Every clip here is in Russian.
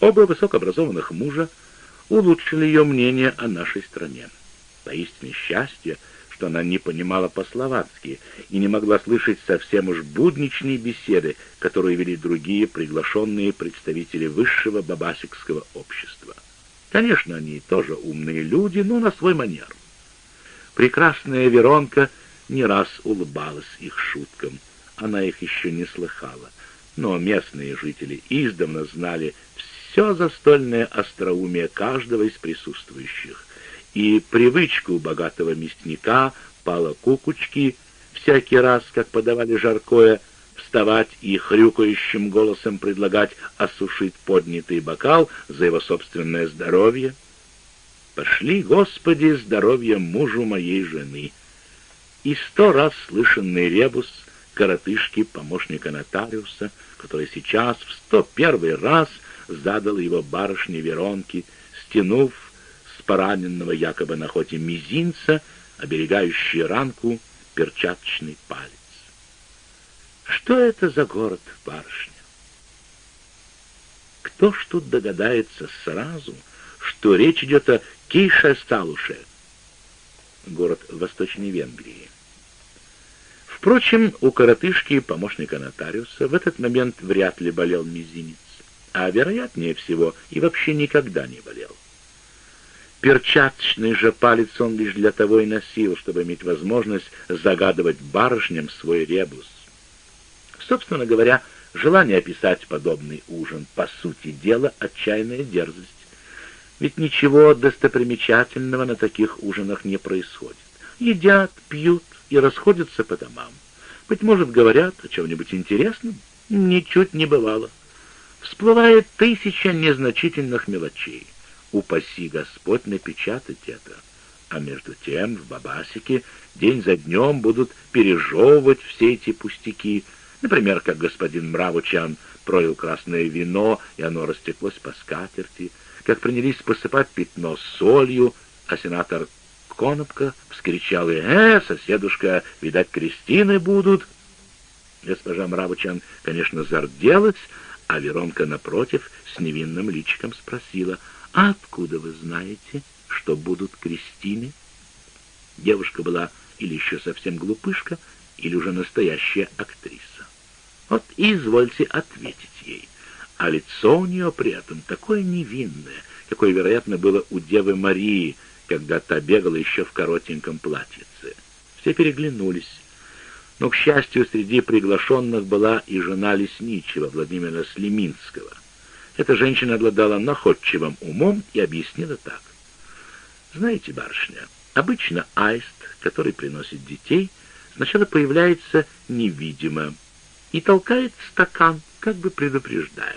Оба высокообразованных мужа улучшили ее мнение о нашей стране. Поистине счастье, что она не понимала по-словацки и не могла слышать совсем уж будничные беседы, которые вели другие приглашенные представители высшего бабасикского общества. Конечно, они тоже умные люди, но на свой манер. Прекрасная Веронка не раз улыбалась их шуткам. Она их еще не слыхала, но местные жители издавна знали все застольное остроумие каждого из присутствующих, и привычку богатого мясника, пала кукучки, всякий раз, как подавали жаркое, вставать и хрюкающим голосом предлагать осушить поднятый бокал за его собственное здоровье. «Пошли, Господи, здоровье мужу моей жены!» И сто раз слышанный ребус коротышки помощника нотариуса, который сейчас в сто первый раз задал его барышне Веронке, стянув с пораненного якобы на охоте мизинца, оберегающий ранку, перчаточный палец. Что это за город, барышня? Кто ж тут догадается сразу, что речь идет о Кейша-Сталуше, город Восточной Венгрии? Впрочем, у коротышки, помощника нотариуса, в этот момент вряд ли болел мизинец, а, вероятнее всего, и вообще никогда не болел. Перчаточный же палец он лишь для того и носил, чтобы иметь возможность загадывать барышням свой ребус. Собственно говоря, желание описать подобный ужин, по сути дела, отчаянная дерзость. Ведь ничего достопримечательного на таких ужинах не происходит. Едят, пьют и расходятся по домам. Быть может, говорят о чем-нибудь интересном? Ничуть не бывало. Всплывает тысяча незначительных мелочей. Упаси Господь напечатать это. А между тем в Бабасике день за днем будут пережевывать все эти пустяки — Например, как господин Мравучан пролил красное вино, и оно растеклось по скатерти, как принялись посыпать пятно солью, а сенатор Конопка вскричал и «Э, соседушка, видать, крестины будут!» Госпожа Мравучан, конечно, зарделась, а Веронка, напротив, с невинным личиком спросила, «А откуда вы знаете, что будут крестины?» Девушка была или еще совсем глупышка, или уже настоящая актриса. Вот извольте ответить ей. А лицо у нее при этом такое невинное, какое, вероятно, было у Девы Марии, когда та бегала еще в коротеньком платьице. Все переглянулись. Но, к счастью, среди приглашенных была и жена лесничего Владимира Слеминского. Эта женщина обладала находчивым умом и объяснила так. «Знаете, барышня, обычно аист, который приносит детей, сначала появляется невидимо, и толкает стакан, как бы предупреждая.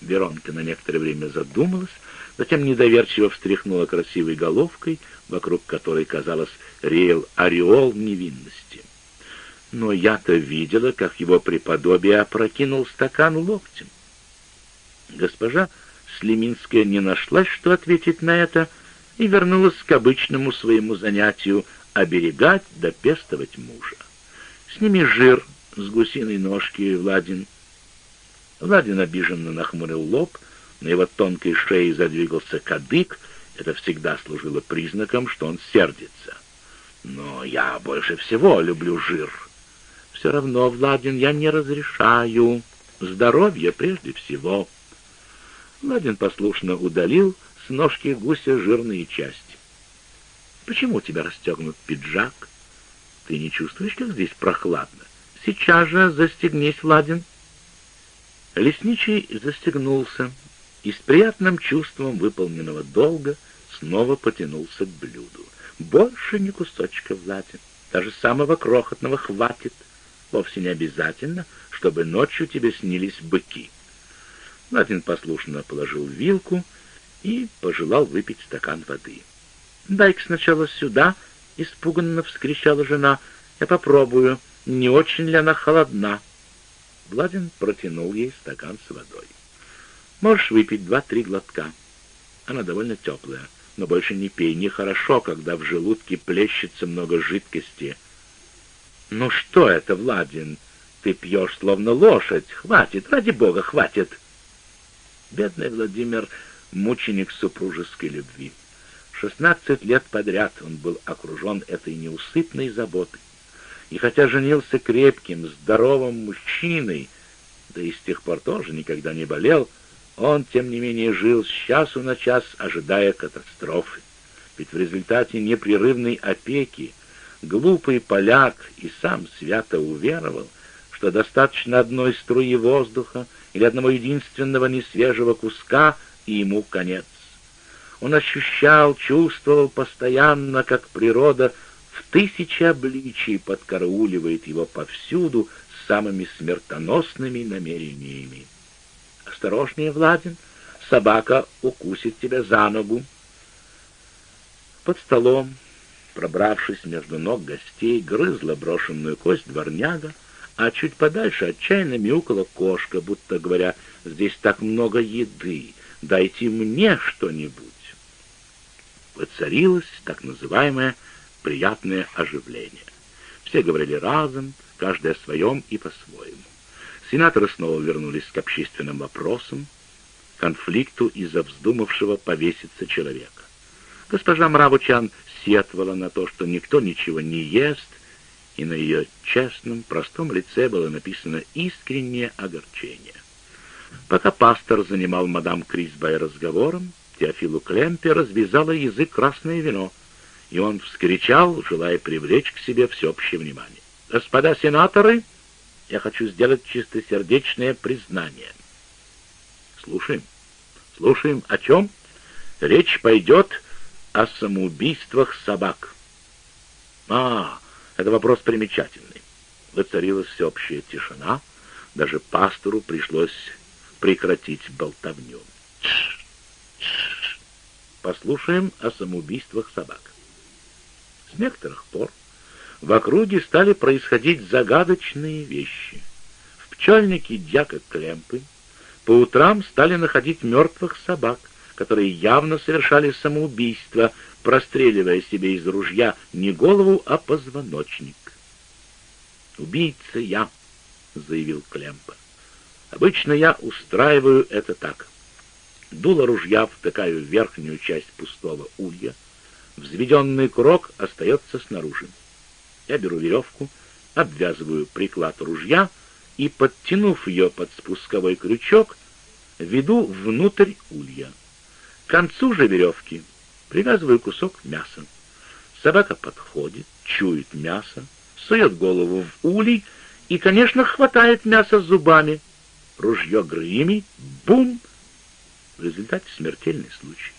Веронка на некоторое время задумалась, затем недоверчиво встряхнула красивой головкой, вокруг которой, казалось, реял ореол невинности. Но я-то видела, как его преподобие опрокинул стакан локтем. Госпожа Слеминская не нашла, что ответить на это, и вернулась к обычному своему занятию оберегать да пестовать мужа. Сними жир с гусиной ножки Владин. Владин обиженно нахмурил лоб, на его тонкой шее задвигался кадык, это всегда служило признаком, что он сердится. Но я больше всего люблю жир. Все равно, Владин, я не разрешаю. Здоровье прежде всего. Владин послушно удалил с ножки гуся жирные части. Почему у тебя расстегнут пиджак? Ты не чувствуешь, как здесь прохладно? Сейчас же застегнись, Владин. Лесничий застегнулся и с приятным чувством выполненного долга снова потянулся к блюду. Больше ни кусочка, Владин, даже самого крохотного хватит. Вовсе не обязательно, чтобы ночью тебе снились быки. Владин послушно положил вилку и пожелал выпить стакан воды. «Дай-ка сначала сюда!» — испуганно вскричала жена. «Я попробую» не очень ли она холодна. Владин протянул ей стакан с водой. Можешь выпить два-три глотка. Она довольно теплая, но больше не пей. Нехорошо, когда в желудке плещется много жидкости. Ну что это, Владин? Ты пьешь словно лошадь. Хватит, ради бога, хватит. Бедный Владимир — мученик супружеской любви. Шестнадцать лет подряд он был окружен этой неусыпной заботой. И хотя женился крепким, здоровым мужчиной, да и с тех пор тоже никогда не болел, он, тем не менее, жил с часу на час, ожидая катастрофы. Ведь в результате непрерывной опеки глупый поляк и сам свято уверовал, что достаточно одной струи воздуха или одного единственного несвежего куска, и ему конец. Он ощущал, чувствовал постоянно, как природа в тысячи обличий подкарауливает его повсюду с самыми смертоносными намерениями. «Осторожнее, Владин, собака укусит тебя за ногу». Под столом, пробравшись между ног гостей, грызла брошенную кость дворняга, а чуть подальше отчаянно мяукала кошка, будто говоря, «Здесь так много еды, дайте мне что-нибудь». Воцарилось так называемое приятное оживление. Все говорили разом, каждый о своем и по-своему. Сенаторы снова вернулись к общественным вопросам, конфликту из-за вздумавшего повеситься человека. Госпожа Мравучан сетовала на то, что никто ничего не ест, и на ее честном, простом лице было написано искреннее огорчение. Пока пастор занимал мадам Крисбай разговором, Теофилу Клемпе развязало язык красное вино, и он вскричал, желая привлечь к себе всеобщее внимание. «Господа сенаторы, я хочу сделать чистосердечное признание». «Слушаем. Слушаем. О чем?» «Речь пойдет о самоубийствах собак». «А, это вопрос примечательный. Воцарилась всеобщая тишина. Даже пастору пришлось прекратить болтовню. Послушаем о самоубийствах собак. С некоторых пор в округе стали происходить загадочные вещи. В пчельнике дьяка Клемпы по утрам стали находить мертвых собак, которые явно совершали самоубийство, простреливая себе из ружья не голову, а позвоночник. «Убийца я», — заявил Клемпа. «Обычно я устраиваю это так. Дуло ружья втыкаю в верхнюю часть пустого улья, взведенный курок остается снаружи. Я беру веревку, обвязываю приклад ружья и, подтянув ее под спусковой крючок, веду внутрь улья. К концу же веревки привязываю кусок мяса. Собака подходит, чует мясо, сует голову в улей и, конечно, хватает мясо зубами. Ружье гремит, бум! В результате смертельный случай.